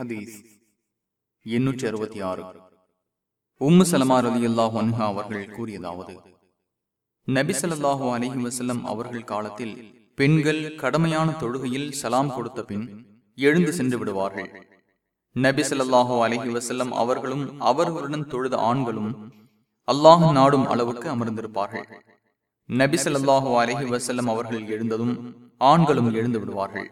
ஹதீஸ் எண்ணூற்றி அறுபத்தி ஆறு. உம்மு சலமார் அலி அல்லாஹ் அன்ஹா அவர்கள் கூறியதாவது நபி ஸல்லல்லாஹு அலைஹி வஸல்லம் அவர்கள் காலத்தில் பெண்கள் கடமையான தொழுகையில் சலாம் கொடுத்த பின் எழுந்து சென்று விடுவார்கள். நபி ஸல்லல்லாஹு அலைஹி வசல்லம் அவர்களும் அவர்களுடன் தொழுத ஆண்களும் அல்லாஹ் நாடும் அளவுக்கு அமர்ந்திருப்பார்கள். நபி ஸல்லல்லாஹு அலைஹி வசல்லம் அவர்கள் எழுந்ததும் ஆண்களும் எழுந்து விடுவார்கள்.